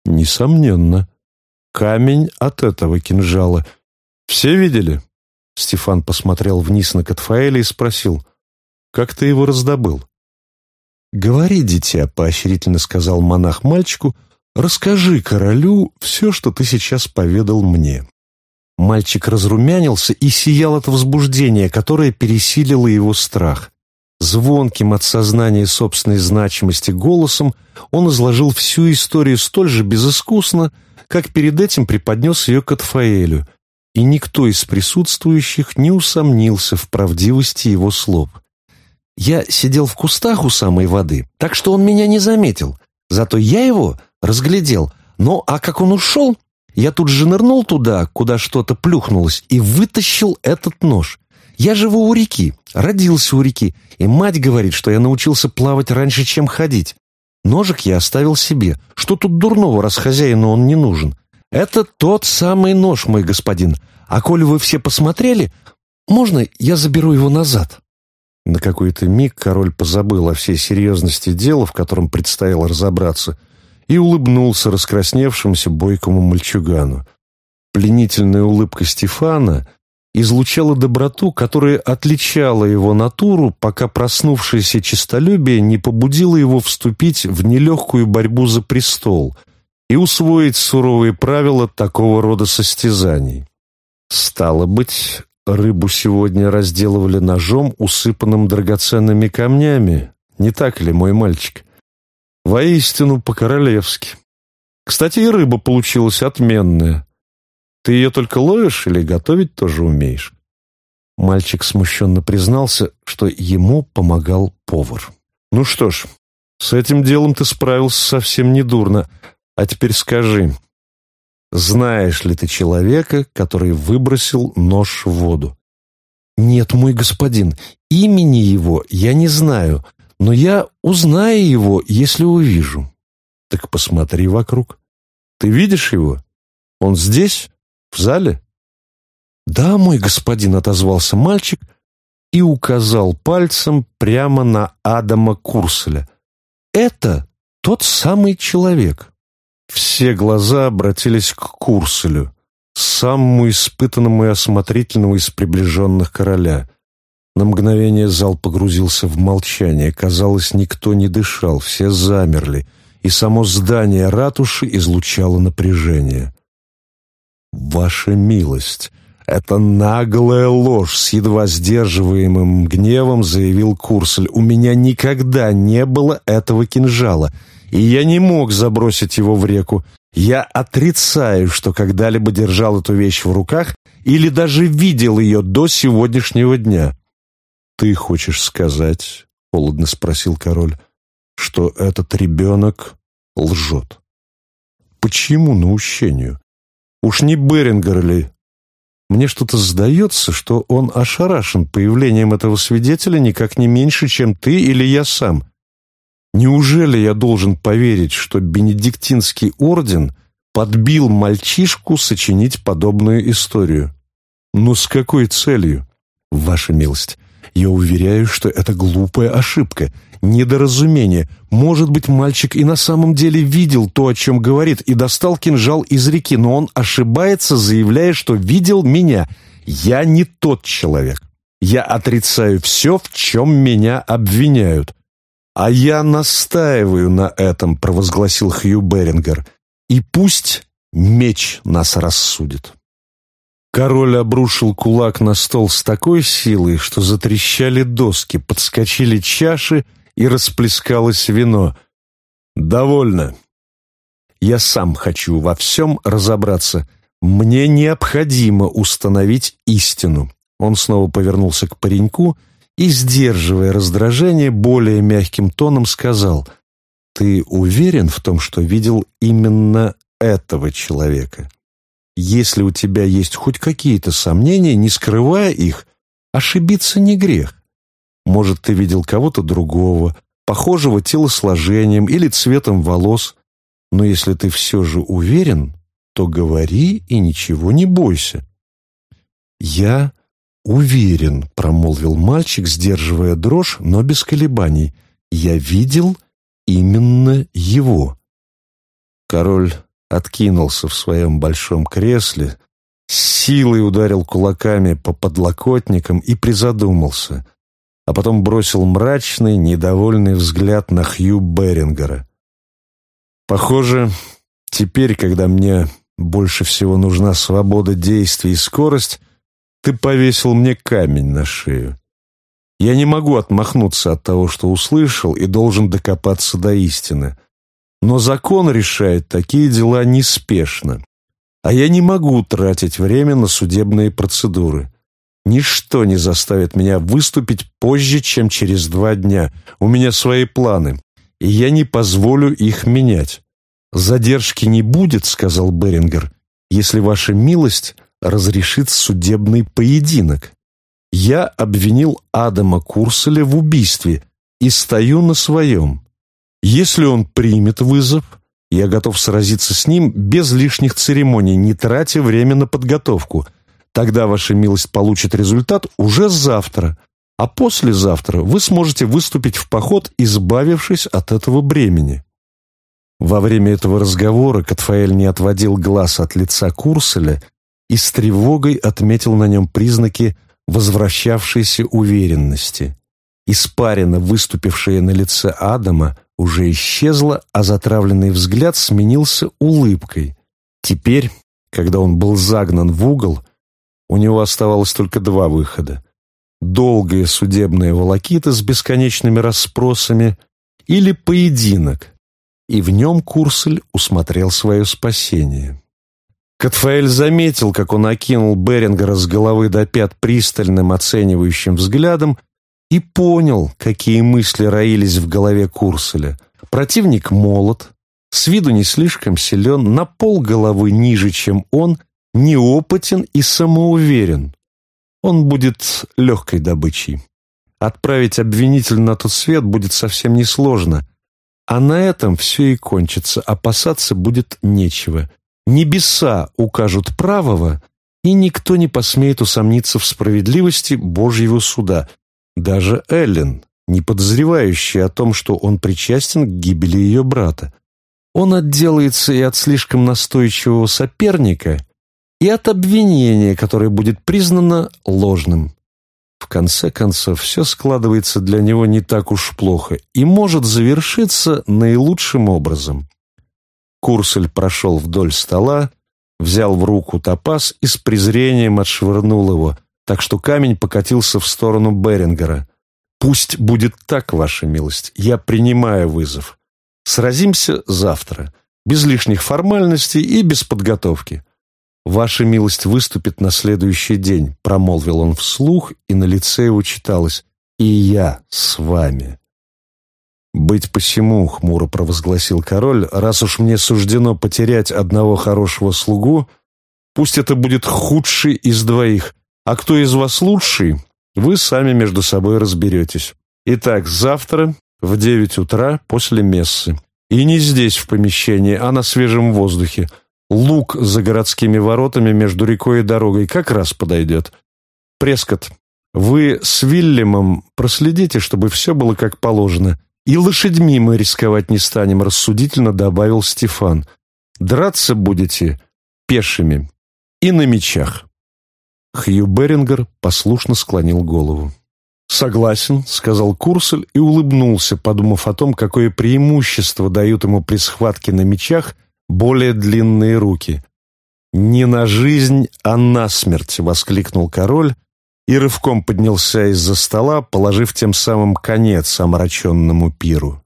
Несомненно. Камень от этого кинжала. Все видели? Стефан посмотрел вниз на Катфаэля и спросил, «Как ты его раздобыл?» «Говори, дитя», — поощрительно сказал монах мальчику, «расскажи королю все, что ты сейчас поведал мне». Мальчик разрумянился и сиял от возбуждения, которое пересилило его страх. Звонким от сознания собственной значимости голосом он изложил всю историю столь же безыскусно, как перед этим преподнес ее Катфаэлю, и никто из присутствующих не усомнился в правдивости его слов. Я сидел в кустах у самой воды, так что он меня не заметил. Зато я его разглядел. Ну, а как он ушел, я тут же нырнул туда, куда что-то плюхнулось, и вытащил этот нож. Я живу у реки, родился у реки, и мать говорит, что я научился плавать раньше, чем ходить. Ножик я оставил себе. Что тут дурного, раз хозяину он не нужен? Это тот самый нож, мой господин. А коли вы все посмотрели, можно я заберу его назад?» На какой-то миг король позабыл о всей серьезности дела, в котором предстояло разобраться, и улыбнулся раскрасневшемуся бойкому мальчугану. Пленительная улыбка Стефана излучала доброту, которая отличала его натуру, пока проснувшееся честолюбие не побудило его вступить в нелегкую борьбу за престол и усвоить суровые правила такого рода состязаний. Стало быть, Рыбу сегодня разделывали ножом, усыпанным драгоценными камнями. Не так ли, мой мальчик? Воистину, по-королевски. Кстати, и рыба получилась отменная. Ты ее только ловишь или готовить тоже умеешь? Мальчик смущенно признался, что ему помогал повар. Ну что ж, с этим делом ты справился совсем недурно. А теперь скажи, знаешь ли ты человека, который выбросил нож в воду? Нет, мой господин, имени его я не знаю, но я узнаю его, если увижу. Так посмотри вокруг. Ты видишь его? Он здесь, в зале? Да, мой господин, отозвался мальчик и указал пальцем прямо на Адама Курселя. Это тот самый человек. Все глаза обратились к Курселю, самому испытанному и осмотрительному из приближенных короля. На мгновение зал погрузился в молчание. Казалось, никто не дышал, все замерли, и само здание ратуши излучало напряжение. «Ваша милость!» «Это наглая ложь!» — с едва сдерживаемым гневом заявил Курсель. «У меня никогда не было этого кинжала и я не мог забросить его в реку. Я отрицаю, что когда-либо держал эту вещь в руках или даже видел ее до сегодняшнего дня. «Ты хочешь сказать, — холодно спросил король, — что этот ребенок лжет? Почему наущению? Уж не Берингер ли? Мне что-то сдается, что он ошарашен появлением этого свидетеля никак не меньше, чем ты или я сам. Неужели я должен поверить, что Бенедиктинский орден подбил мальчишку сочинить подобную историю? Но с какой целью? Ваша милость, я уверяю, что это глупая ошибка, недоразумение. Может быть, мальчик и на самом деле видел то, о чем говорит, и достал кинжал из реки, но он ошибается, заявляя, что видел меня. Я не тот человек. Я отрицаю все, в чем меня обвиняют. «А я настаиваю на этом», — провозгласил Хью Берингер. «И пусть меч нас рассудит». Король обрушил кулак на стол с такой силой, что затрещали доски, подскочили чаши и расплескалось вино. «Довольно. Я сам хочу во всем разобраться. Мне необходимо установить истину». Он снова повернулся к пареньку и, сдерживая раздражение, более мягким тоном сказал, «Ты уверен в том, что видел именно этого человека? Если у тебя есть хоть какие-то сомнения, не скрывая их, ошибиться не грех. Может, ты видел кого-то другого, похожего телосложением или цветом волос, но если ты все же уверен, то говори и ничего не бойся». «Я «Уверен», — промолвил мальчик, сдерживая дрожь, но без колебаний. «Я видел именно его». Король откинулся в своем большом кресле, с силой ударил кулаками по подлокотникам и призадумался, а потом бросил мрачный, недовольный взгляд на Хью Берингера. «Похоже, теперь, когда мне больше всего нужна свобода действий и скорость, ты повесил мне камень на шею. Я не могу отмахнуться от того, что услышал, и должен докопаться до истины. Но закон решает такие дела неспешно. А я не могу тратить время на судебные процедуры. Ничто не заставит меня выступить позже, чем через два дня. У меня свои планы, и я не позволю их менять. «Задержки не будет», — сказал Берингер, «если ваша милость разрешит судебный поединок. Я обвинил Адама Курселя в убийстве и стою на своем. Если он примет вызов, я готов сразиться с ним без лишних церемоний, не тратя время на подготовку. Тогда ваша милость получит результат уже завтра, а послезавтра вы сможете выступить в поход, избавившись от этого бремени». Во время этого разговора Катфаэль не отводил глаз от лица Курселя и с тревогой отметил на нем признаки возвращавшейся уверенности. Испарина, выступившая на лице Адама, уже исчезла, а затравленный взгляд сменился улыбкой. Теперь, когда он был загнан в угол, у него оставалось только два выхода. Долгая судебная волокита с бесконечными расспросами или поединок, и в нем Курсель усмотрел свое спасение. Катфаэль заметил, как он окинул Берингера с головы до пят пристальным оценивающим взглядом и понял, какие мысли роились в голове Курселя. Противник молод, с виду не слишком силен, на пол головы ниже, чем он, неопытен и самоуверен. Он будет легкой добычей. Отправить обвинителя на тот свет будет совсем несложно, а на этом все и кончится, опасаться будет нечего. Небеса укажут правого, и никто не посмеет усомниться в справедливости Божьего суда, даже Эллен, не подозревающая о том, что он причастен к гибели ее брата. Он отделается и от слишком настойчивого соперника, и от обвинения, которое будет признано ложным. В конце концов, все складывается для него не так уж плохо и может завершиться наилучшим образом. Курсель прошел вдоль стола, взял в руку топаз и с презрением отшвырнул его, так что камень покатился в сторону Берингера. «Пусть будет так, ваша милость, я принимаю вызов. Сразимся завтра, без лишних формальностей и без подготовки». «Ваша милость выступит на следующий день», — промолвил он вслух, и на лице его читалось «И я с вами». «Быть посему», — хмуро провозгласил король, «раз уж мне суждено потерять одного хорошего слугу, пусть это будет худший из двоих, а кто из вас лучший, вы сами между собой разберетесь. Итак, завтра в девять утра после мессы. И не здесь в помещении, а на свежем воздухе. Лук за городскими воротами между рекой и дорогой как раз подойдет. Прескот, вы с Вильямом проследите, чтобы все было как положено. «И лошадьми мы рисковать не станем», — рассудительно добавил Стефан. «Драться будете пешими и на мечах». Хью Берингер послушно склонил голову. «Согласен», — сказал Курсель и улыбнулся, подумав о том, какое преимущество дают ему при схватке на мечах более длинные руки. «Не на жизнь, а на смерть!» — воскликнул король и рывком поднялся из-за стола, положив тем самым конец омраченному пиру.